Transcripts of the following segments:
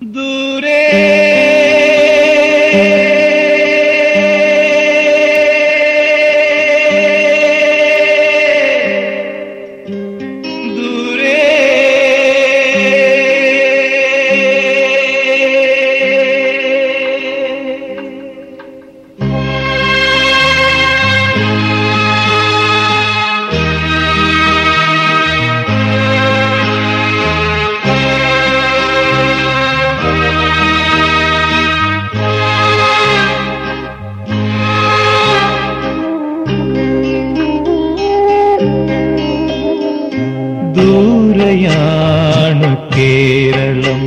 Durei. ദൂരയാണു Keralam.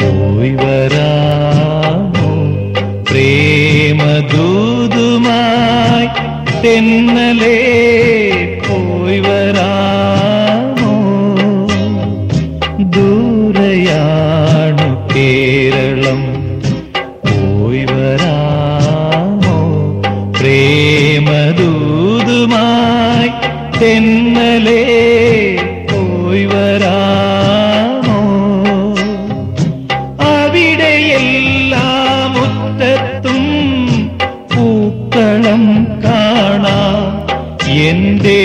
പോയി വരാമോ? പ്രേമദൂതുമായി തെന്നലേ പോയി വരാമോ? ദൂരയാണ് കേരളം. പോയി വരാമോ? പ്രേമദൂതുമായി തെന്നലേ കാണാം. എന്റെ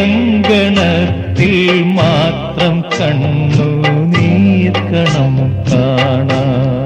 അങ്കണത്തിൽ മാത്രം കണ്ണു നീർക്കണം കാണാം.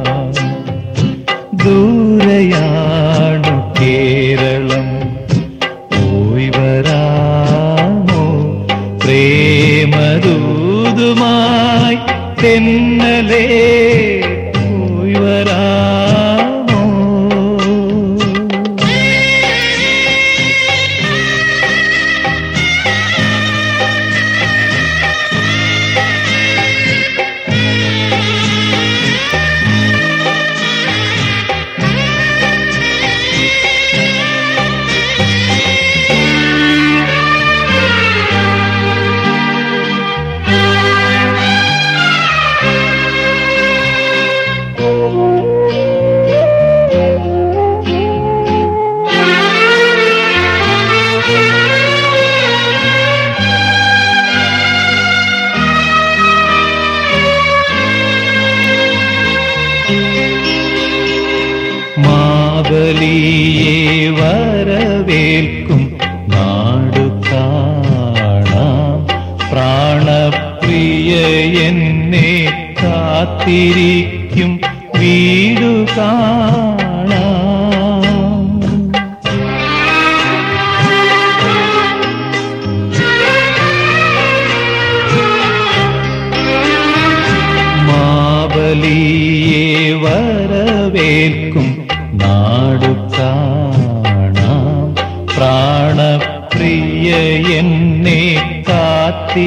മാവലിയെ വരവേൽക്കും നാടു കാണാം. പ്രാണപ്രിയ എന്നെ കാത്തിരിക്കും. വീടു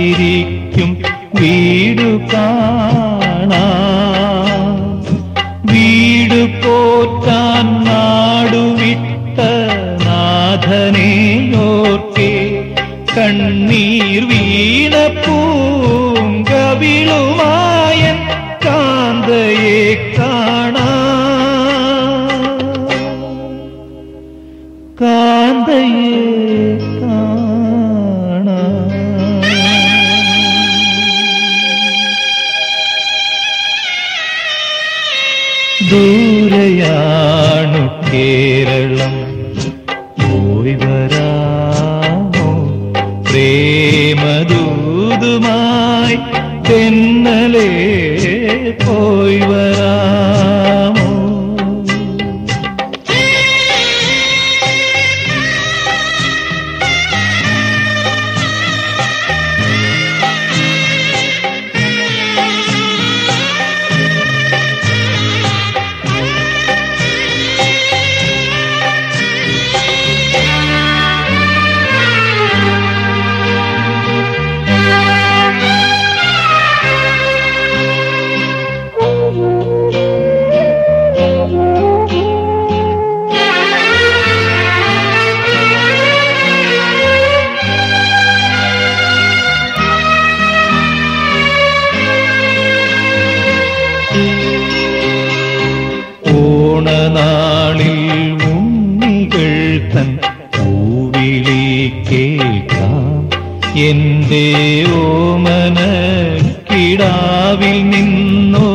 കാത്തിരിക്കും വീടു കാണാ. വീടു പോറ്റാൻ നാടുവിട്ട നോക്കി. കണ്ണീർ വീണ ദൂരയാണു കേരളം. പോയി വരാമോ? പ്രേമദൂതുമായി തെന്നലേ പോയി വരാമോ ഓണനാളിൽ ഉണ്ണികൾ തൻ പൂവിളി കേൾക്കാം. എന്റെ ഓമന കിടാവിൽ നിന്നോരുൾ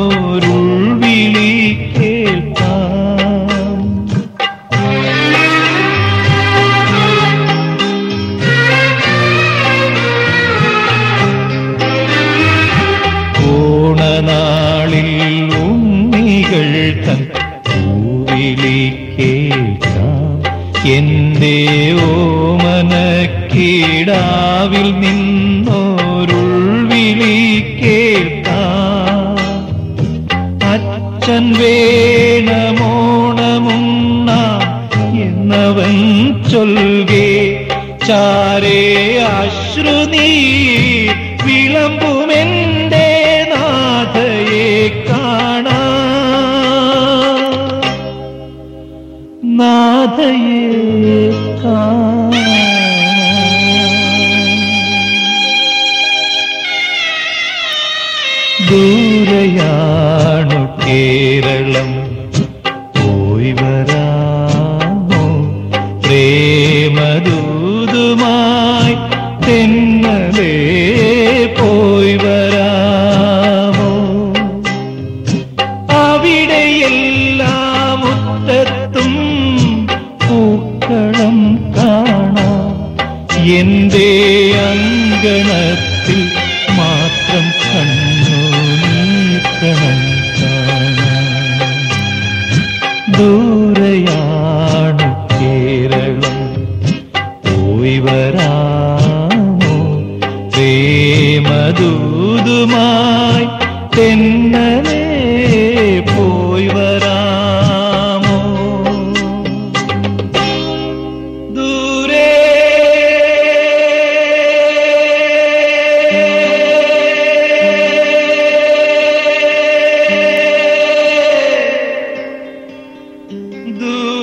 എന്റെ ഓമനക്കീടാവിൽ നിന്നോരുൾവിളി കേൾക്കാം അച്ഛൻ വേണമോണമുണ്ണ എന്നവൻ ചൊൽകേ. ചാരേ അശ്രുനീ നാഥയെ കാ ദൂരയാണു കേരളം. പോയി വരാമോ? പ്രേമദൂതുമായി തെന്നലേ എന്റെ അങ്കണത്തിൽ മാത്രം കണ്ണു നീക്കണം ദൂരയാണ് കേരളം. പോയി വരാമോ? പ്രേമദൂതുമായി തെന്നലേ do.